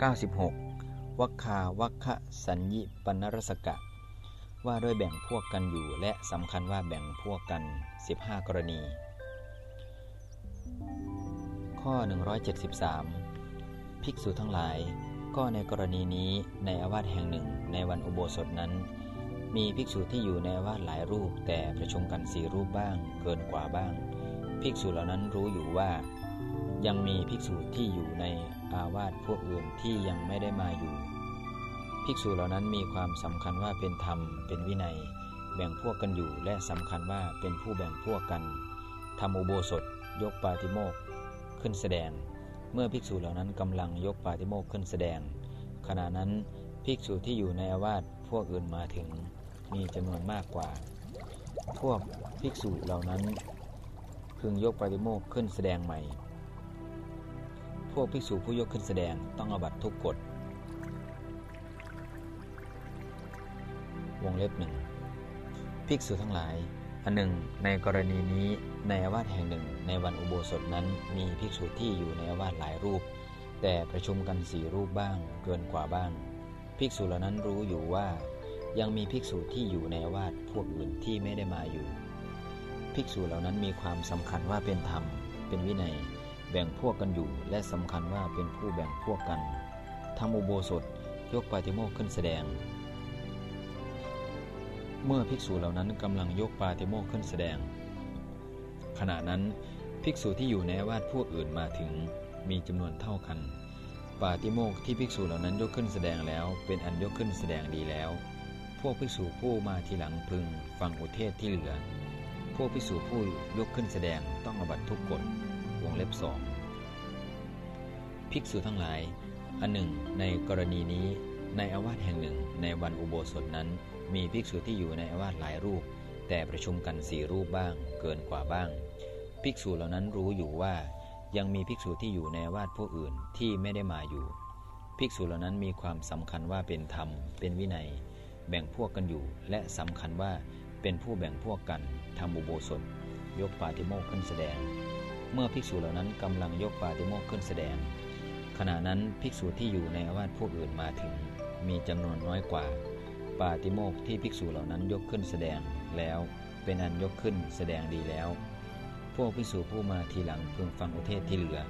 96วัคคาวัคคะสัญญิปนรสกะ ว่าด้วยแบ่งพวกกันอยู่ และสำคัญว่าแบ่งพวกกัน 15 กรณี ข้อ 173 ภิกษุทั้งหลาย ก็ในกรณีนี้ในอาวาสแห่งหนึ่งในวันอุโบสถนั้น มีภิกษุที่อยู่ในอาวาสหลายรูป แต่ประชุมกันสี่รูปบ้าง เกินกว่าบ้าง ภิกษุเหล่านั้นรู้อยู่ว่า ยังมีภิกษุที่อยู่ในอาวาสพวกอื่นที่ยังไม่ได้มาอยู่ ภิกษุเหล่านั้นมีความสำคัญว่าเป็นธรรม เป็นวินัย แบ่งพวกกันอยู่และสำคัญว่าเป็นผู้แบ่งพวกกันทำอุโบสถ ยกปาติโมกขึ้นแสดง เมื่อภิกษุเหล่านั้นกำลังยกปาติโมกขึ้นแสดง ขณะนั้นภิกษุที่อยู่ในอาวาสพวกอื่นมาถึง มีจำนวนมากกว่า พวกภิกษุเหล่านั้นพึงยกปาติโมกขึ้นแสดงใหม่ พวกภิกษุผู้ยกขึ้นแสดงต้องอบัตทุกกฎวงเล็บหนึ่งภิกษุทั้งหลาย อันหนึ่ง ในกรณีนี้ในอาวาสแห่งหนึ่ง ในวันอุโบสถนั้นมีภิกษุที่อยู่ในอาวาสหลายรูป แต่ประชุมกันสี่รูปบ้างเกินกว่าบ้าง ภิกษุเหล่านั้นรู้อยู่ว่า ยังมีภิกษุที่อยู่ในอาวาสพวกอื่นที่ไม่ได้มาอยู่ ภิกษุเหล่านั้นมีความสำคัญว่าเป็นธรรม เป็นวินัย แบ่งพวกกันอยู่ และสำคัญว่าเป็นผู้แบ่งพวกกันทำอุโบสถยกปาติโมกข์ขึ้นแสดง เมื่อภิกษุเหล่านั้นกำลังยกปาติโมกข์ขึ้นแสดง ขณะนั้นภิกษุที่อยู่ในวาสพวกอื่นมาถึงมีจำนวนเท่ากัน ปาติโมกข์ที่ภิกษุเหล่านั้นยกขึ้นแสดงแล้ว เป็นอันยกขึ้นแสดงดีแล้ว พวกภิกษุผู้มาทีหลังพึงฟังอุเทศที่เหลือ พวกภิกษุผู้ยกขึ้นแสดงต้องอบัตทุกกฎ วงเล็บสองภิกษุทั้งหลาย อันหนึ่ง ในกรณีนี้ ในอาวาสแห่งหนึ่ง ในวันอุโบสถนั้น มีภิกษุที่อยู่ในอาวาสหลายรูป แต่ประชุมกันสี่รูปบ้าง เกินกว่าบ้าง ภิกษุเหล่านั้นรู้อยู่ว่า ยังมีภิกษุที่อยู่ในอาวาสพวกอื่นที่ไม่ได้มาอยู่ ภิกษุเหล่านั้นมีความสำคัญว่าเป็นธรรม เป็นวินัย แบ่งพวกกันอยู่ และสำคัญว่าเป็นผู้แบ่งพวกกันทำอุโบสถ ยกปาติโมกข์ขึ้นแสดง เมื่อภิกษุเหล่านั้นกำลังยกปาติโมกข์ขึ้นแสดง ขณะนั้นภิกษุที่อยู่ในอาวาสพวกอื่นมาถึง มีจำนวนน้อยกว่า ปาติโมกข์ที่ภิกษุเหล่านั้นยกขึ้นแสดงแล้วเป็นอันยกขึ้นแสดงดีแล้ว พวกภิกษุผู้มาทีหลังพึงฟังอุเทศที่เหลือ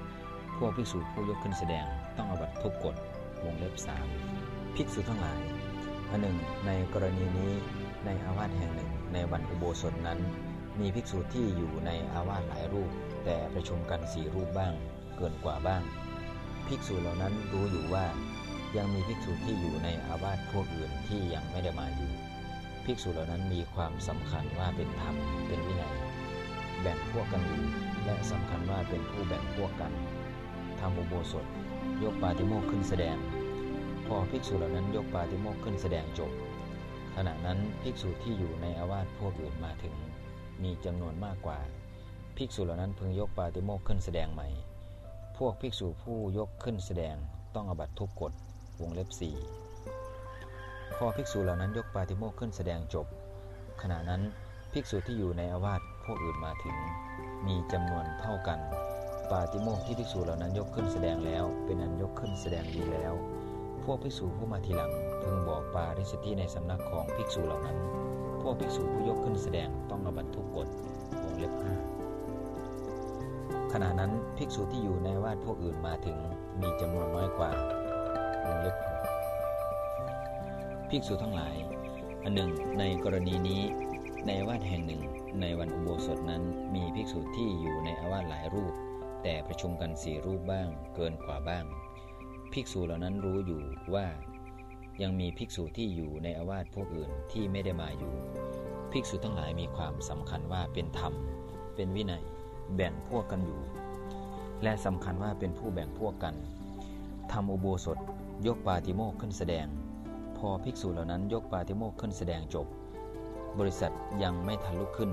พวกภิกษุผู้ยกขึ้นแสดงต้องอบัตทุกกฎวงเล็บสามภิกษุทั้งหลายอันหนึ่งในกรณีนี้ในอาวาสแห่งหนึ่งในวันอุโบสถนั้น มีภิกษุที่อยู่ในอาวาสหลายรูป แต่ประชุมกันสี่รูปบ้าง เกินกว่าบ้าง ภิกษุเหล่านั้นรู้อยู่ว่า ยังมีภิกษุที่อยู่ในอาวาสพวกอื่นที่ยังไม่ได้มาอยู่ ภิกษุเหล่านั้นมีความสำคัญว่าเป็นธรรมเป็นวินัยแบ่งพวกกันอยู่และสำคัญว่าเป็นผู้แบ่งพวกกันทำอุโบสถ ยกปาติโมกขึ้นแสดง พอภิกษุเหล่านั้นยกปาติโมกขึ้นแสดงจบ ขณะนั้นภิกษุที่อยู่ในอาวาสพวกอื่นมาถึง มีจำนวนมากกว่า ภิกษุเหล่านั้นพึงยกปาติโมกข์ขึ้นแสดงใหม่ พวกภิกษุผู้ยกขึ้นแสดงต้องอบัตทุกกฎวงเล็บสี่พอภิกษุเหล่านั้นยกปาติโมกข์ขึ้นแสดงจบ ขณะนั้นภิกษุที่อยู่ในอาวาสพวกอื่นมาถึง มีจำนวนเท่ากัน ปาติโมกข์ที่ภิกษุเหล่านั้นยกขึ้นแสดงแล้ว เป็นอันยกขึ้นแสดงดีแล้ว พวกภิกษุผู้มาทีหลังพึงบอกปาริสติในสำนักของภิกษุเหล่านั้น พวกภิกษุผู้ยกขึ้นแสดงต้องอบัตทุกกฎวงเล็บห้าขณะนั้นภิกษุที่อยู่ในวาดพวกอื่นมาถึงมีจำนวนน้อยกว่าวงเล็บภิกษุทั้งหลายอันหนึ่ง ในกรณีนี้ในวาสแห่งหนึ่ง ในวันอุโบสถนั้นมีภิกษุที่อยู่ในอาวาสหลายรูป แต่ประชุมกันสี่รูปบ้าง เกินกว่าบ้าง ภิกษุเหล่านั้นรู้อยู่ว่า ยังมีภิกษุที่อยู่ในอาวาสพวกอื่นที่ไม่ได้มาอยู่ ภิกษุทั้งหลายมีความสำคัญว่าเป็นธรรม เป็นวินัย แบ่งพวกกันอยู่ และสำคัญว่าเป็นผู้แบ่งพวกกันทำอุโบสถยกปาติโมกข์ขึ้นแสดง พอภิกษุเหล่านั้นยกปาติโมกข์ขึ้นแสดงจบ บริษัทยังไม่ทันลุกขึ้น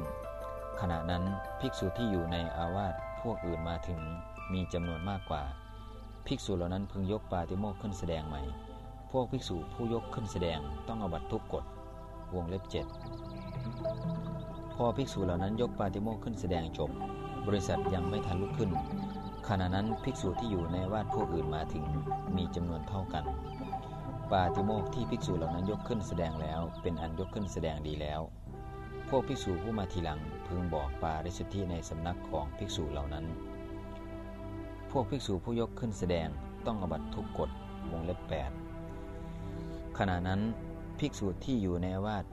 ขณะนั้นภิกษุที่อยู่ในอาวาสพวกอื่นมาถึงมีจำนวนมากกว่า ภิกษุเหล่านั้นพึงยกปาติโมกข์ขึ้นแสดงใหม่ พวกภิกษุผู้ยกขึ้นแสดงต้องอบัตทุกกฎวงเล็บเจ็ดพอภิกษุเหล่านั้นยกปาติโมกข์ขึ้นแสดงจบ บริษัทยังไม่ทันลุกขึ้น ขณะนั้นภิกษุที่อยู่ในวาดพวกอื่นมาถึงมีจำนวนเท่ากัน ปาติโมกที่ภิกษุเหล่านั้นยกขึ้นแสดงแล้ว เป็นอันยกขึ้นแสดงดีแล้ว พวกภิกษุผู้มาทีหลังพึงบอกปาริสุทธิในสำนักของภิกษุเหล่านั้น พวกภิกษุผู้ยกขึ้นแสดงต้องอบัตทุกกฎวงเล็บ8 ขณะนั้นภิกษุที่อยู่ในวาด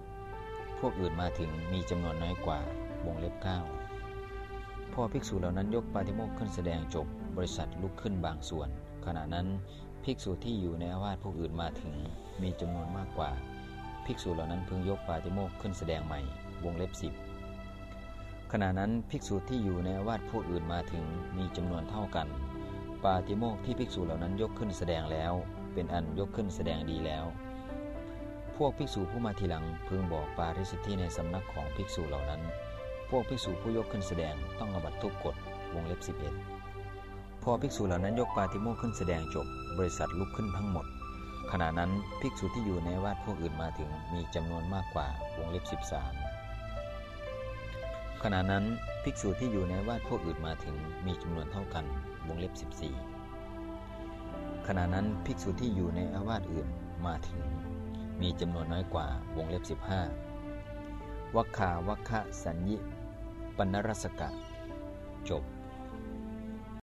พวกอื่นมาถึงมีจำนวนน้อยกว่าวงเล็บ9พอภิกษุเหล่านั้นยกปาฏิโมกข์ขึ้นแสดงจบบริษัทลุกขึ้นบางส่วน ขณะนั้นภิกษุที่อยู่ในอาวาสพวกอื่นมาถึงมีจำนวนมากกว่า ภิกษุเหล่านั้นพึงยกปาฏิโมกข์ขึ้นแสดงใหม่ วงเล็บ10ขณะนั้นภิกษุที่อยู่ในอาวาสพวกอื่นมาถึงมีจำนวนเท่ากัน ปาฏิโมกข์ที่ภิกษุเหล่านั้นยกขึ้นแสดงแล้ว เป็นอันยกขึ้นแสดงดีแล้ว พวกภิกษุผู้มาทีหลังพึงบอกปาริสุทธิในสำนักของภิกษุเหล่านั้น พวกภิกษุผู้ยกขึ้นแสดงต้องอบัตทุกกฎวงเล็บ11 พอภิกษุเหล่านั้นยกปาติโมกขึ้นแสดงจบบริษัทลุกขึ้นทั้งหมด ขณะนั้นภิกษุที่อยู่ในวาดพวกอื่นมาถึงมีจำนวนมากกว่าวงเล็บ 13 ขณะนั้นภิกษุที่อยู่ในวาดพวกอื่นมาถึงมีจำนวนเท่ากันวงเล็บ 14 ขณะนั้นภิกษุที่อยู่ในอาวาสอื่นมาถึง มีจำนวนน้อยกว่าวงเล็บ 15วัคคาวัคคะสัญญิปนรสกะ จบ